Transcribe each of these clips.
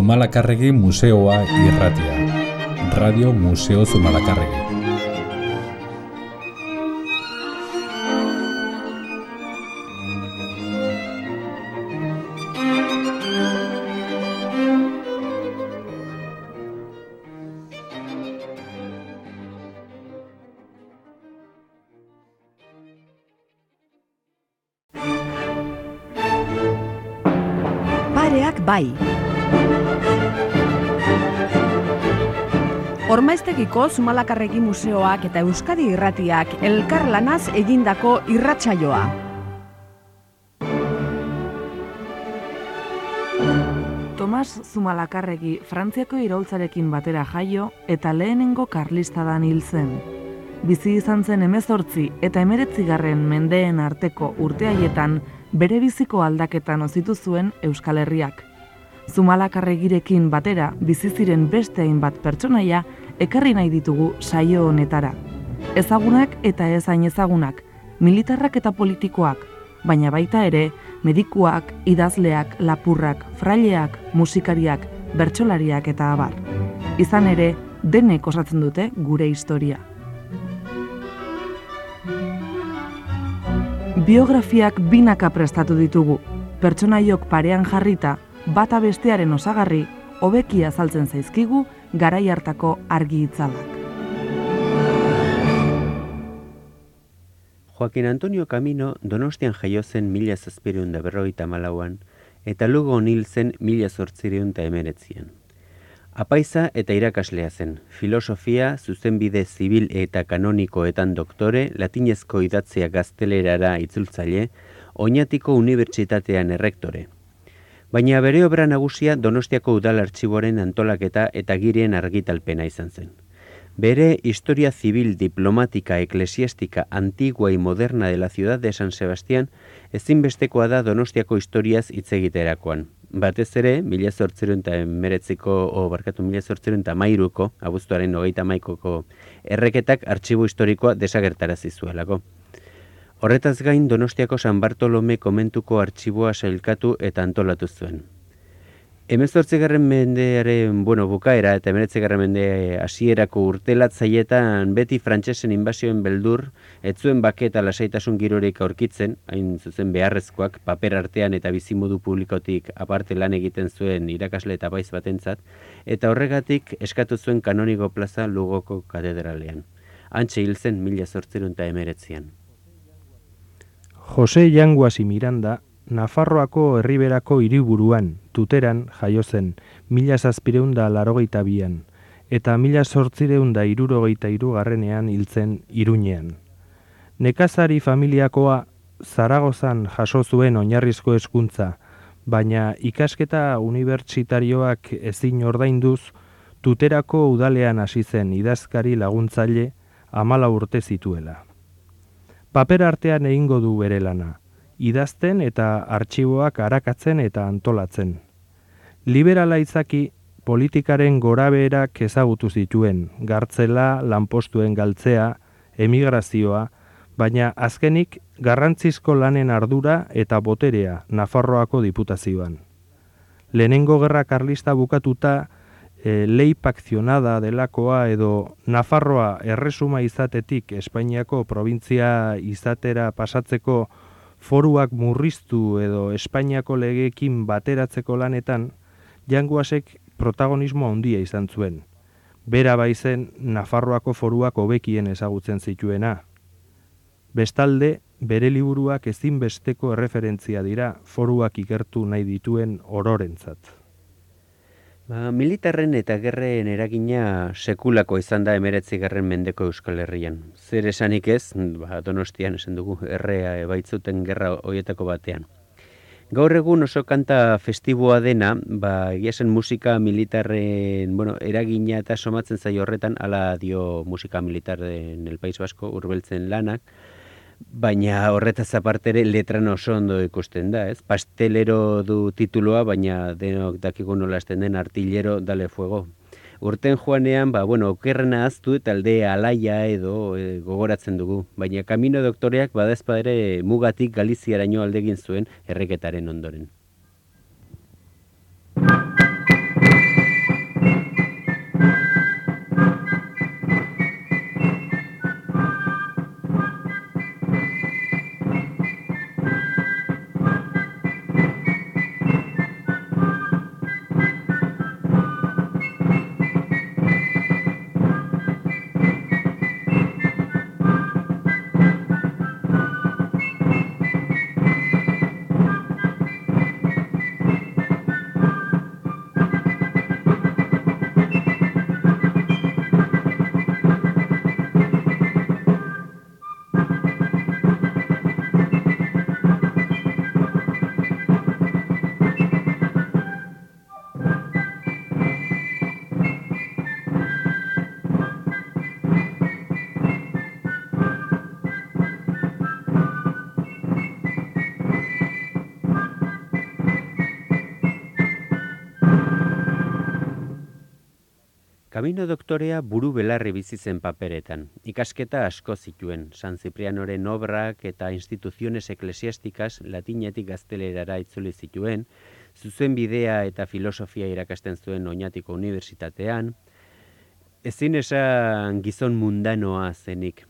Zumalakarregi Museoa irratia. Radio Museo Zumalakarregi. Pareak bai. Ormaiztegiko Zumalakarregi Museoak eta Euskadi Irratiak elkarlanaz egindako irratsaioa. Tomas Zumalakarregi Frantziako iraultzarekin batera jaio eta lehenengo karlistadan hil zen. Bizi izan zen emezortzi eta emeretzigarren mendeen arteko urte haietan bere biziko aldaketan ozitu zuen Euskal Herriak. Zumalakarregirekin batera bizi ziren beste hainbat pertsonaia ekarri nahi ditugu saio honetara. Ezagunak eta ez hain ezagunak, militarrak eta politikoak, baina baita ere medikuak, idazleak, lapurrak, fraileak, musikariak, bertsolariak eta abar. Izan ere, denek osatzen dute gure historia. Biografiak binaka prestatu ditugu, pertsonaiok parean jarrita, bata bestearen osagarri, hobeki azaltzen zaizkigu garai hartako argi itzalak. Joaquin Antonio Camino donostian jaio zen mila zazpireun da berrogeita malauan, eta lugo hil zen mila zortzireun da emeretzian. Apaiza eta irakaslea zen, filosofia, zuzenbide zibil eta kanonikoetan doktore, latinezko idatzea gaztelerara itzultzaile, oinatiko unibertsitatean errektore. Baina bere obra nagusia Donostiako udal artxiboren antolaketa eta girien argitalpena izan zen. Bere historia civil diplomática eclesiástica antigua y moderna de la ciudad de San Sebastián ezinbestekoa da Donostiako historiaz hitz egiterakoan. Batez ere, mila zortzerun eta emeretziko, o barkatu mila zortzerun eta mairuko, abuztuaren hogeita maikoko erreketak artxibo historikoa desagertarazi zuelako. Horretaz gain Donostiako San Bartolome komentuko artxiboa sailkatu eta antolatu zuen. Hemezortzigarren mendearen, bueno, bukaera eta emeretzigarren mende hasierako urtelatzaietan beti frantsesen inbasioen beldur, ez zuen bake eta lasaitasun girorik aurkitzen, hain zuzen beharrezkoak, paper artean eta bizimodu publikotik aparte lan egiten zuen irakasle eta baiz batentzat, eta horregatik eskatu zuen kanoniko plaza lugoko katedralean. Antxe hil zen mila zortzerun eta emeretzian. Jose Yanguasi Miranda, Nafarroako herriberako hiriburuan, tuteran, jaio zen, mila zazpireunda larogeita bian, eta mila sortzireunda irurogeita irugarrenean hiltzen iruñean. Nekazari familiakoa Zaragozan jaso zuen oinarrizko hezkuntza, baina ikasketa unibertsitarioak ezin ordainduz, tuterako udalean hasi zen idazkari laguntzaile amala urte zituela. Paper artean egingo du bere lana, idazten eta artxiboak arakatzen eta antolatzen. Liberala izaki politikaren gorabeerak ezagutu zituen, gartzela, lanpostuen galtzea, emigrazioa, baina azkenik garrantzizko lanen ardura eta boterea Nafarroako diputazioan. Lehenengo gerra karlista bukatuta e, lei pakzionada delakoa edo Nafarroa erresuma izatetik Espainiako provintzia izatera pasatzeko foruak murriztu edo Espainiako legeekin bateratzeko lanetan, janguasek protagonismo handia izan zuen. Bera baizen Nafarroako foruak hobekien ezagutzen zituena. Bestalde, bere liburuak ezinbesteko erreferentzia dira foruak ikertu nahi dituen ororentzat. Ba, militarren eta gerren eragina sekulako izan da emeretzi garren mendeko Euskal Herrian. Zer esanik ez, ba, donostian esan dugu, errea ebaitzuten gerra hoietako batean. Gaur egun oso kanta festiboa dena, ba, egiasen musika militarren bueno, eragina eta somatzen zaio horretan, ala dio musika militarren el País Basko, urbeltzen lanak, baina horretaz aparte ere letran oso ondo ikusten da, ez? Pastelero du tituloa, baina denok dakigu nola esten den artillero dale fuego. Urten joanean, ba, bueno, okerrena aztu eta alde alaia edo e, gogoratzen dugu. Baina kamino doktoreak badazpadere mugatik Galiziaraino aldegin zuen erreketaren ondoren. Kamino doktorea buru belarri bizi zen paperetan. Ikasketa asko zituen, San Ziprianoren obrak eta instituziones eklesiastikaz latinetik gaztelerara itzuli zituen, zuzen bidea eta filosofia irakasten zuen oinatiko unibertsitatean, ezin esan gizon mundanoa zenik.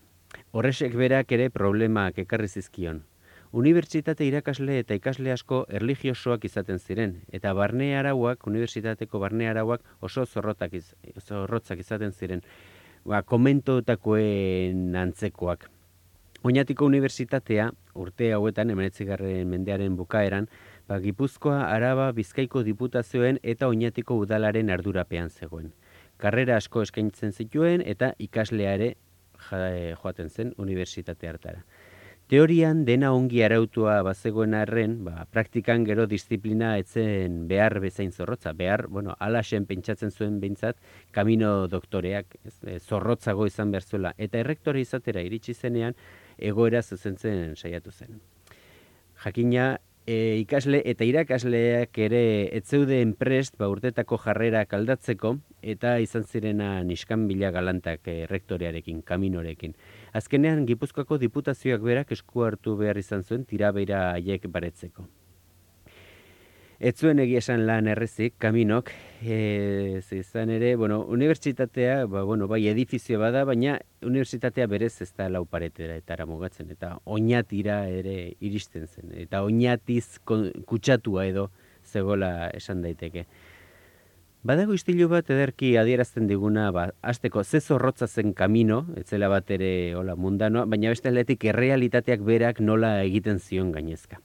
Horresek berak ere problemak ekarri zizkion. Unibertsitate irakasle eta ikasle asko erligiosoak izaten ziren, eta barne arauak, unibertsitateko barne arauak oso zorrotak iz, zorrotzak izaten ziren, ba, komentotakoen antzekoak. Oinatiko unibertsitatea, urte hauetan, emenetzigarren mendearen bukaeran, ba, Gipuzkoa, Araba, Bizkaiko diputazioen eta oinatiko udalaren ardurapean zegoen. Karrera asko eskaintzen zituen eta ikasleare joaten zen unibertsitate hartara. Teorian dena ongi arautua bazegoen arren, ba, praktikan gero disiplina etzen behar bezain zorrotza. Behar, bueno, alaxen pentsatzen zuen behintzat, kamino doktoreak, ez, e, zorrotzago izan behar zuela. Eta errektore izatera iritsi zenean, egoera zuzentzen saiatu zen. Jakina, e, ikasle eta irakasleak ere etzeuden prest ba, urtetako jarrera aldatzeko eta izan zirena niskan bila galantak e, rektorearekin, kaminorekin. Azkenean, Gipuzkoako diputazioak berak esku hartu behar izan zuen tirabeira haiek baretzeko. Ez zuen egia esan lan errezik, kaminok, e, izan ere, bueno, unibertsitatea, ba, bueno, bai edifizio bada, baina unibertsitatea berez ez da lau paretera eta mugatzen, eta oinatira ere iristen zen, eta oinatiz kutsatua edo zegola esan daiteke. Badago istilu bat ederki adierazten diguna, ba, azteko ze zorrotza zen kamino, etzela bat ere hola, mundanoa, baina beste atletik errealitateak berak nola egiten zion gainezka.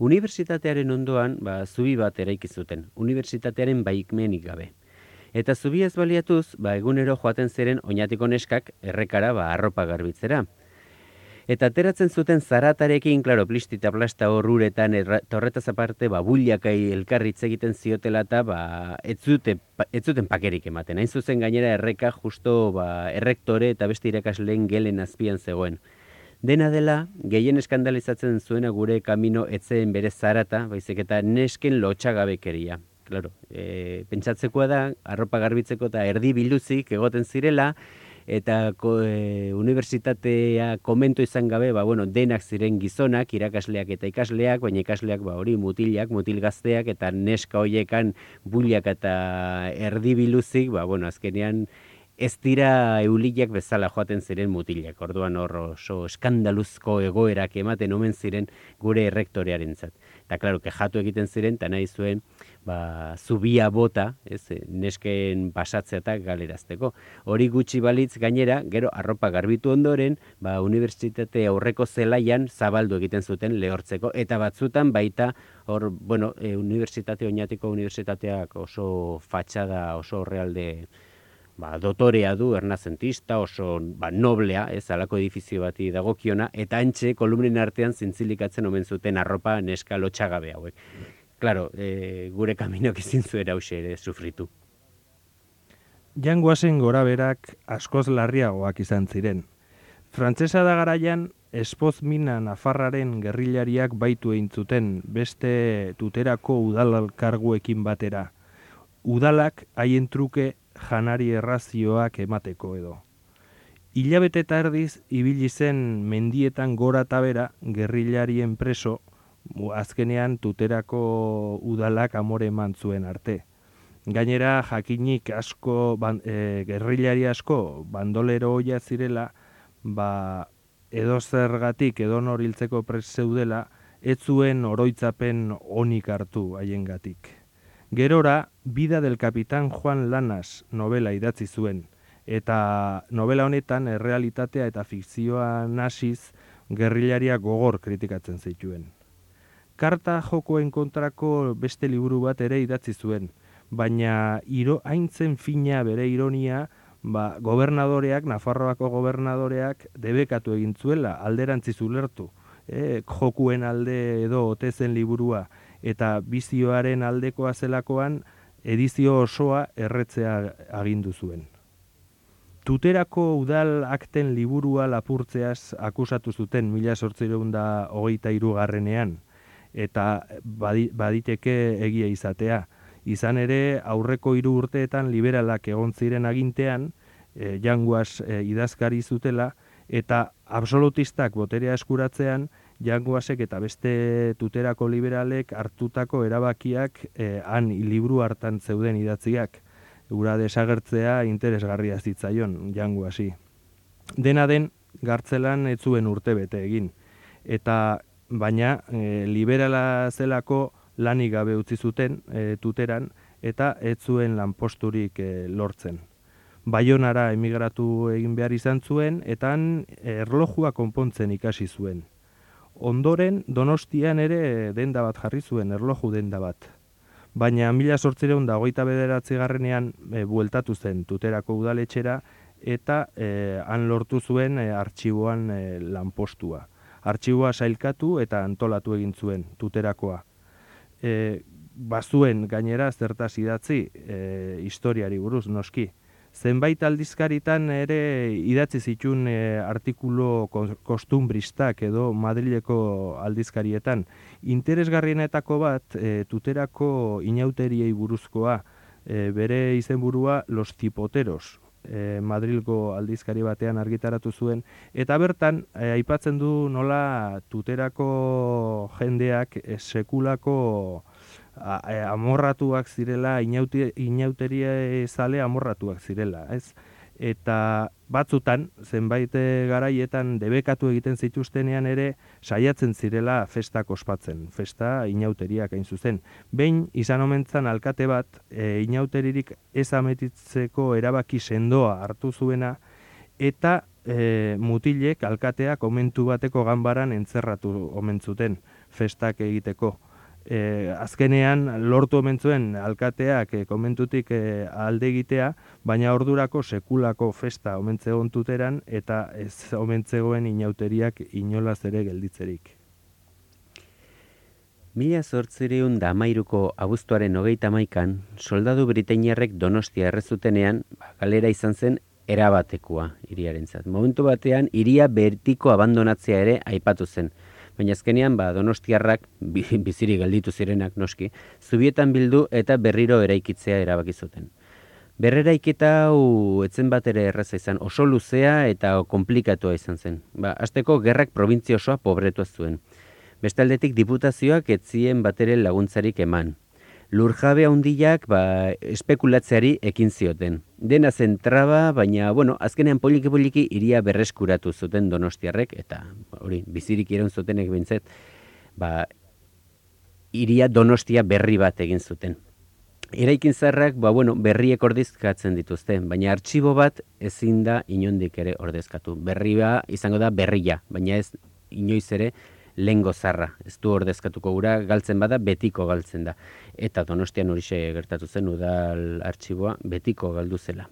Unibertsitatearen ondoan, ba, zubi bat eraiki zuten, unibertsitatearen baikmenik gabe. Eta zubi ez baliatuz, ba, egunero joaten ziren oinatiko neskak errekara ba, arropa garbitzera. Eta ateratzen zuten zaratarekin, klaro, plistita plasta horruretan, torretaz aparte, ba, buliakai elkarritz egiten ziotela eta ba, ez, zute, ez zuten pakerik ematen. Hain zuzen gainera erreka justo ba, errektore eta beste irakasleen gelen azpian zegoen. Dena dela, gehien eskandalizatzen zuena gure kamino etzen bere zarata, baizik eta nesken lotxagabekeria. Claro, e, pentsatzekoa da, arropa garbitzeko eta erdi biluzik egoten zirela, eta ko, e, unibertsitatea komento izan gabe, ba, bueno, denak ziren gizonak, irakasleak eta ikasleak, baina ikasleak ba, hori mutilak, mutil gazteak, eta neska hoiekan buliak eta erdi biluzik, ba, bueno, azkenean, ez dira eulilak bezala joaten ziren mutilak. Orduan hor oso eskandaluzko egoerak ematen omen ziren gure errektorearen zat. Eta klaro, kejatu egiten ziren, eta nahi zuen, ba, zubia bota, ez, nesken pasatzea eta galerazteko. Hori gutxi balitz gainera, gero arropa garbitu ondoren, ba, unibertsitate aurreko zelaian zabaldu egiten zuten lehortzeko, eta batzutan baita, hor, bueno, e, unibertsitate oinatiko unibertsitateak oso fatxada, oso realde, ba, dotorea du ernazentista, oso ba, noblea, ez alako edifizio bati dagokiona, eta antxe kolumnen artean zintzilikatzen omen zuten arropa neska lotxagabe hauek. Claro, e, gure kaminok izin zuera ere sufritu. Jangoazen gora berak askoz larriagoak izan ziren. Frantzesa da garaian, espoz mina nafarraren gerrilariak baitu egin beste tuterako udalalkarguekin batera. Udalak haien truke janari errazioak emateko edo. Ilabete eta erdiz, ibili zen mendietan gora tabera gerrilarien preso, azkenean tuterako udalak amore eman zuen arte. Gainera, jakinik asko, ban, e, gerrilari asko, bandolero hoia zirela, ba, edo zergatik, edo noriltzeko preseudela, ez zuen oroitzapen onik hartu haiengatik. Gerora, Bida del Kapitan Juan Lanas novela idatzi zuen, eta novela honetan errealitatea eta fikzioa nasiz gerrilaria gogor kritikatzen zituen. Karta jokoen kontrako beste liburu bat ere idatzi zuen, baina iro haintzen fina bere ironia, ba, gobernadoreak, Nafarroako gobernadoreak debekatu egin zuela, alderantzi zulertu, e, jokuen alde edo otezen liburua, eta bizioaren aldekoa zelakoan edizio osoa erretzea agindu zuen. Tuterako udal akten liburua lapurtzeaz akusatu zuten mila sortzireunda hogeita irugarrenean, eta baditeke egia izatea. Izan ere, aurreko hiru urteetan liberalak egon ziren agintean, e, janguaz e, idazkari zutela, eta absolutistak boterea eskuratzean, janguazek eta beste tuterako liberalek hartutako erabakiak e, han liburu hartan zeuden idatziak. Ura desagertzea interesgarria zitzaion janguazi. Dena den, gartzelan ez zuen urte bete egin. Eta baina e, liberala zelako lanik gabe utzi zuten e, tuteran eta ez zuen lanposturik e, lortzen. Baionara emigratu egin behar izan zuen eta erlojua konpontzen ikasi zuen. Ondoren Donostian ere denda bat jarri zuen erloju denda bat. Baina mila sortzireun da hogeita bederatzi garrenean e, bueltatu zen tuterako udaletxera eta e, han lortu zuen e, artxiboan e, lanpostua. Artxiboa sailkatu eta antolatu egin zuen tuterakoa. E, bazuen gainera zertaz idatzi e, historiari buruz noski. Zenbait aldizkaritan ere idatzi zitun e, artikulo kostumbristak edo Madrileko aldizkarietan. Interesgarrienetako bat e, tuterako inauteriei buruzkoa, e, bere izenburua Los Tipoteros, e, Madrilgo aldizkari batean argitaratu zuen eta bertan e, aipatzen du nola tuterako jendeak e, sekulako e, amorratuak zirela inauteria zale amorratuak zirela, ez? Eta batzutan, zenbait eh, garaietan debekatu egiten zituztenean ere, saiatzen zirela festak ospatzen, festa inauteriak hain zuzen. Behin, izan omentzan alkate bat, e, inauteririk ez ametitzeko erabaki sendoa hartu zuena, eta e, mutilek alkateak omentu bateko ganbaran entzerratu omentzuten festak egiteko e, azkenean lortu omentzuen alkateak e, komentutik e, alde egitea, baina ordurako sekulako festa omentze ontuteran eta ez omentzegoen inauteriak inolaz ere gelditzerik. Mila zortzireun da amairuko abuztuaren hogeita maikan, soldadu britainiarrek donostia errezutenean, ba, galera izan zen erabatekoa iriaren zat. Momentu batean, iria bertiko abandonatzea ere aipatu zen, baina azkenean ba, donostiarrak biziri gelditu zirenak noski, zubietan bildu eta berriro eraikitzea erabaki zuten. Berreraiketa hau etzen bat ere erraza izan, oso luzea eta komplikatua izan zen. Ba, azteko gerrak probintzia osoa pobretu zuen. Bestaldetik diputazioak etzien batere laguntzarik eman lurjabe handiak ba, espekulatzeari ekin zioten. Dena zentraba, baina, bueno, azkenean poliki-poliki iria berreskuratu zuten donostiarrek, eta hori, bizirik iron zutenek bintzet, ba, iria donostia berri bat egin zuten. Eraikin zarrak, ba, bueno, berriek ordezkatzen dituzte, baina artxibo bat ezin da inondik ere ordezkatu. Berri ba, izango da berria, baina ez inoiz ere lengo zarra. Ez du ordezkatuko gura, galtzen bada, betiko galtzen da. Eta donostian horixe gertatu zen udal artxiboa, betiko galdu zela.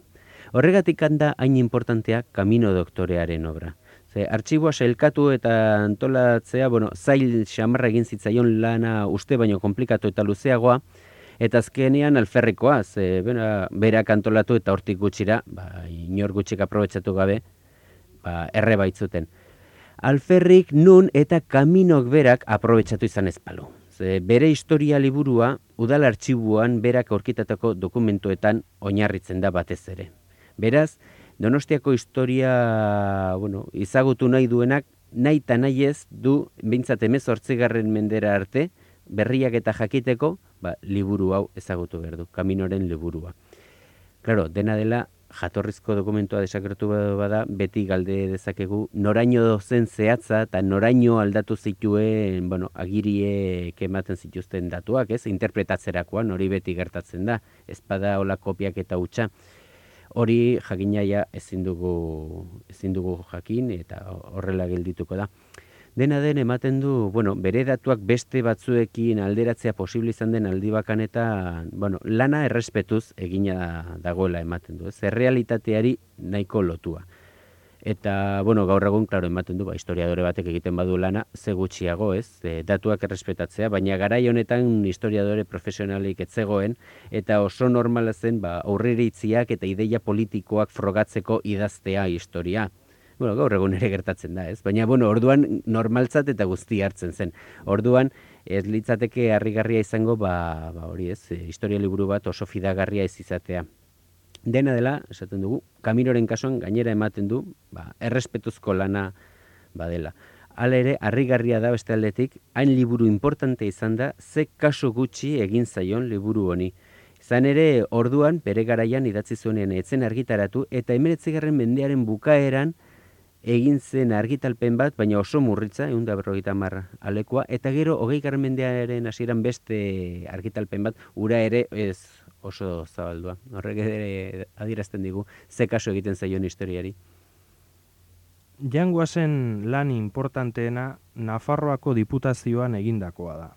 Horregatik handa hain importantea kamino doktorearen obra. Ze, artxiboa selkatu eta antolatzea, bueno, zail xamarra egin zitzaion lana uste baino komplikatu eta luzeagoa, eta azkenean alferrikoa, ze, bera, berak antolatu eta hortik gutxira, ba, inor gutxik aprobetsatu gabe, ba, erre baitzuten alferrik nun eta kaminok berak aprobetsatu izan ezpalu. Ze bere historia liburua udal artxibuan berak aurkitatako dokumentuetan oinarritzen da batez ere. Beraz, Donostiako historia bueno, izagutu nahi duenak nahi eta nahi ez du bintzat emezortzigarren mendera arte berriak eta jakiteko ba, liburu hau ezagutu behar du, kaminoren liburua. Claro, dena dela jatorrizko dokumentua desakertu bada, beti galde dezakegu, noraino zen zehatza eta noraino aldatu zituen, bueno, agirie ematen zituzten datuak, ez, interpretatzerakoan, hori beti gertatzen da, ez bada hola kopiak eta utxa, hori jakinaia ezin dugu, ezin dugu jakin eta horrela geldituko da dena den ematen du, bueno, bere datuak beste batzuekin alderatzea posible izan den aldi bakan eta, bueno, lana errespetuz egina dagoela ematen du, ez, errealitateari nahiko lotua. Eta, bueno, gaur egun, klaro, ematen du, ba, historiadore batek egiten badu lana, ze gutxiago, ez, e, datuak errespetatzea, baina garai honetan historiadore profesionalik etzegoen, eta oso normala zen, ba, aurriritziak eta ideia politikoak frogatzeko idaztea historia Bueno, gaur egun ere gertatzen da, ez? Baina, bueno, orduan normaltzat eta guzti hartzen zen. Orduan, ez litzateke harrigarria izango, ba, ba hori ez, e, historia liburu bat oso fidagarria ez izatea. Dena dela, esaten dugu, kamiroren kasuan gainera ematen du, ba, errespetuzko lana badela. Hala ere, harrigarria da beste aldetik, hain liburu importante izan da, ze kaso gutxi egin zaion liburu honi. Zan ere, orduan, bere garaian idatzi zuenean etzen argitaratu, eta emeretzigarren mendearen bukaeran, egin zen argitalpen bat, baina oso murritza, egun da berrogeita marra alekoa, eta gero, hogei mendearen hasieran beste argitalpen bat, ura ere ez oso zabaldua. Horrek ere adirazten digu, ze kaso egiten zaion historiari. Jangoazen lan importanteena Nafarroako diputazioan egindakoa da.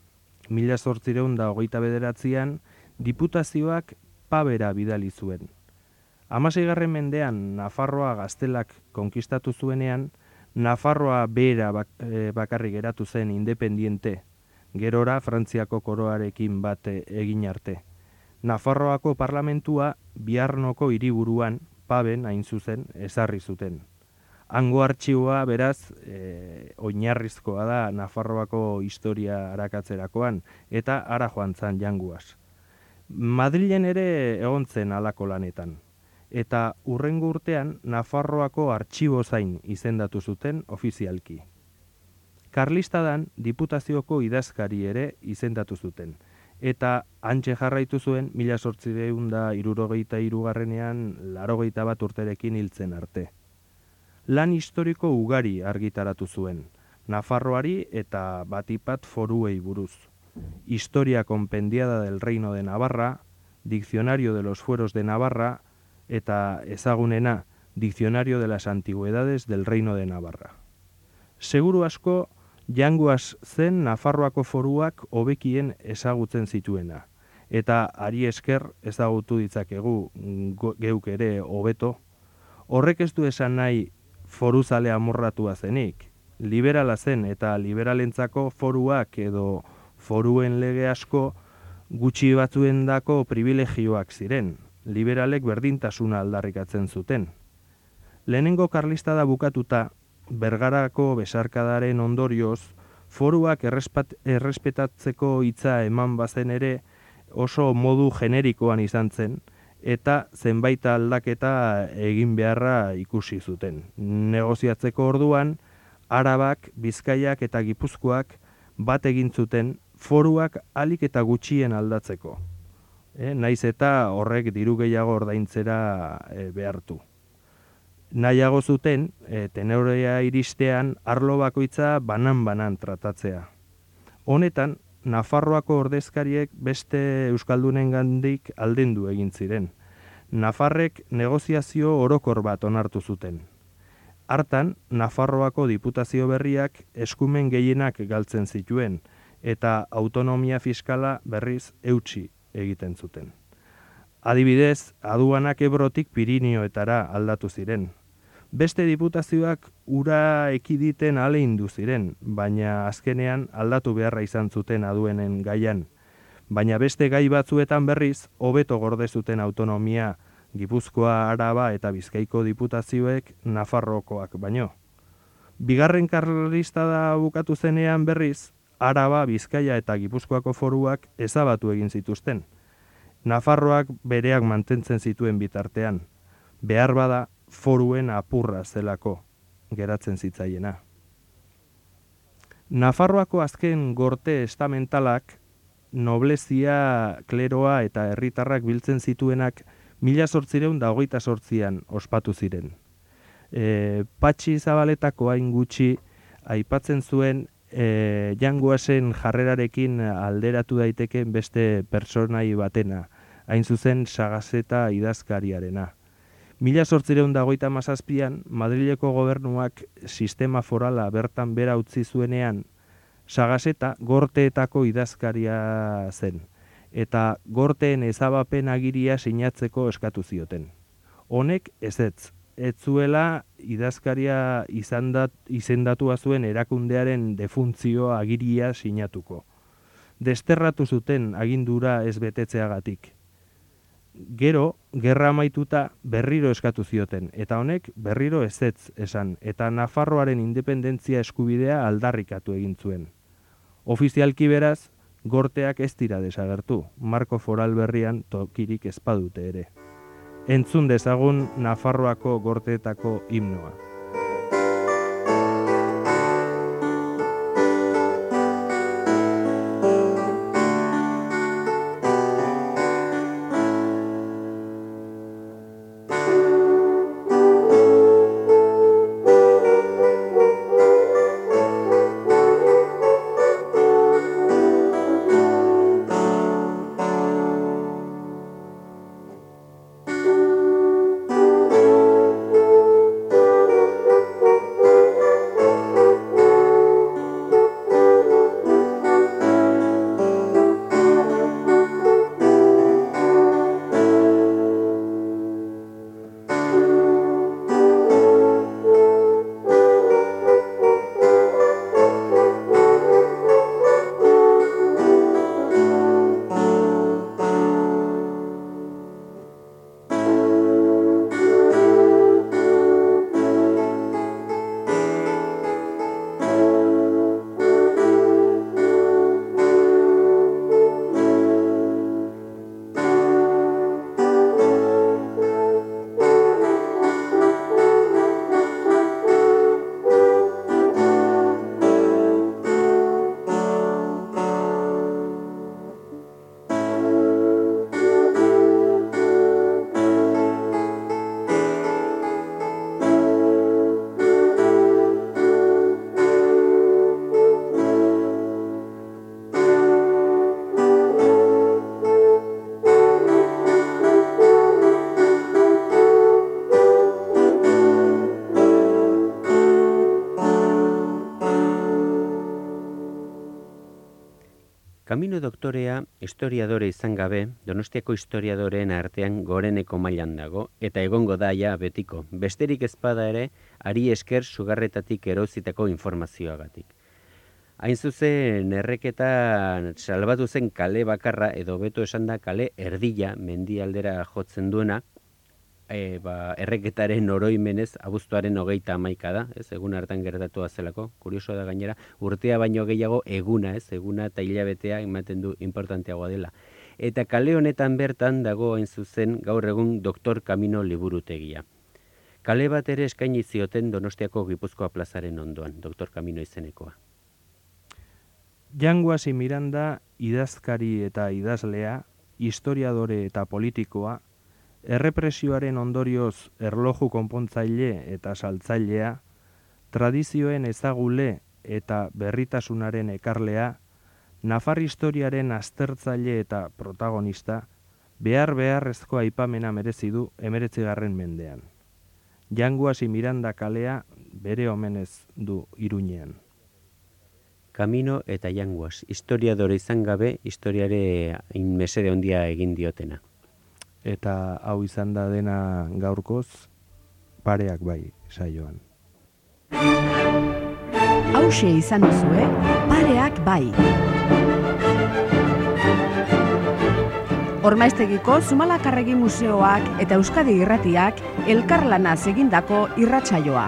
Mila sortzireun da hogeita bederatzean, diputazioak pabera bidali zuen. Hamaseigarren mendean Nafarroa gaztelak konkistatu zuenean, Nafarroa bera bak, e, bakarrik geratu zen independiente, gerora Frantziako koroarekin bat egin arte. Nafarroako parlamentua biarnoko hiriburuan paben hain zuzen ezarri zuten. Hango artxiboa beraz e, oinarrizkoa da Nafarroako historia arakatzerakoan eta ara joan zan janguaz. Madrilen ere egon zen alako lanetan eta urrengo urtean Nafarroako artxibo zain izendatu zuten ofizialki. Karlistadan diputazioko idazkari ere izendatu zuten, eta antxe jarraitu zuen mila sortzideun da irurogeita irugarrenean larogeita bat urterekin hiltzen arte. Lan historiko ugari argitaratu zuen, Nafarroari eta batipat foruei buruz. Historia compendiada del Reino de Navarra, Diccionario de los Fueros de Navarra, eta ezagunena Diccionario de las Antigüedades del Reino de Navarra. Seguru asko, janguaz zen Nafarroako foruak hobekien ezagutzen zituena, eta ari esker ezagutu ditzakegu geuk ere hobeto. Horrek ez du esan nahi foruzale amorratua zenik, liberala zen eta liberalentzako foruak edo foruen lege asko gutxi batzuendako privilegioak ziren, liberalek berdintasuna aldarrikatzen zuten. Lehenengo karlista da bukatuta, bergarako besarkadaren ondorioz, foruak errespetatzeko hitza eman bazen ere oso modu generikoan izan zen, eta zenbait aldaketa egin beharra ikusi zuten. Negoziatzeko orduan, Arabak, Bizkaiak eta Gipuzkoak bat egin zuten foruak alik eta gutxien aldatzeko e, naiz eta horrek diru gehiago ordaintzera e, behartu. Nahiago zuten, e, tenorea iristean arlo bakoitza banan-banan tratatzea. Honetan, Nafarroako ordezkariek beste Euskaldunen gandik aldendu egin ziren. Nafarrek negoziazio orokor bat onartu zuten. Hartan, Nafarroako diputazio berriak eskumen gehienak galtzen zituen, eta autonomia fiskala berriz eutxi egiten zuten. Adibidez, aduanak ebrotik Pirinioetara aldatu ziren. Beste diputazioak ura ekiditen ale ziren, baina azkenean aldatu beharra izan zuten aduenen gaian. Baina beste gai batzuetan berriz, hobeto gorde zuten autonomia Gipuzkoa, Araba eta Bizkaiko diputazioek Nafarrokoak baino. Bigarren karlista da bukatu zenean berriz, Araba, Bizkaia eta Gipuzkoako foruak ezabatu egin zituzten. Nafarroak bereak mantentzen zituen bitartean. Behar bada foruen apurra zelako geratzen zitzaiena. Nafarroako azken gorte estamentalak noblezia, kleroa eta herritarrak biltzen zituenak mila sortzireun da hogeita sortzian ospatu ziren. E, patxi zabaletako hain gutxi aipatzen zuen e, jangoazen jarrerarekin alderatu daiteke beste personai batena, hain zuzen sagazeta idazkariarena. Mila sortzireun dagoita mazazpian, Madrileko gobernuak sistema forala bertan bera utzi zuenean, sagazeta gorteetako idazkaria zen, eta gorteen ezabapen agiria sinatzeko eskatu zioten. Honek ez ez, etzuela idazkaria izandat, izendatua zuen erakundearen defuntzio agiria sinatuko. Desterratu zuten agindura ez betetzeagatik. Gero, gerra amaituta berriro eskatu zioten, eta honek berriro ezetz esan, eta Nafarroaren independentzia eskubidea aldarrikatu egin zuen. Ofizialki beraz, gorteak ez dira desagertu, Marko Foral berrian tokirik ezpadute ere. Entzun dezagun Nafarroako gorteetako himnoa. Kamino doktorea historiadore izan gabe, Donostiako historiadoreen artean goreneko mailan dago eta egongo da ja betiko. Besterik ezpada ere, ari esker sugarretatik erozitako informazioagatik. Hain zuzen, erreketa salbatu zen kale bakarra edo beto esan da kale erdila mendialdera jotzen duena, e, ba, erreketaren oroimenez abuztuaren hogeita amaika da, ez, egun hartan gertatu zelako, kurioso da gainera, urtea baino gehiago eguna, ez, eguna eta hilabetea ematen du importanteagoa dela. Eta kale honetan bertan dago hain zuzen gaur egun doktor Kamino liburutegia. Kale bat ere eskaini zioten Donostiako Gipuzkoa plazaren ondoan, doktor Kamino izenekoa. Janguasi Miranda idazkari eta idazlea, historiadore eta politikoa, Errepresioaren ondorioz erloju konpontzaile eta saltzailea, tradizioen ezagule eta berritasunaren ekarlea, Nafar historiaren aztertzaile eta protagonista, behar beharrezko aipamena merezi du emeretzigarren mendean. Janguasi Miranda kalea bere omenez du iruñean. Kamino eta Janguas, historiadore izan gabe, historiare inmesede ondia egin diotena eta hau izan da dena gaurkoz pareak bai saioan. Hauxe izan duzu, eh? Pareak bai. Ormaiztegiko Zumalakarregi Museoak eta Euskadi Irratiak elkarlana egindako irratsaioa.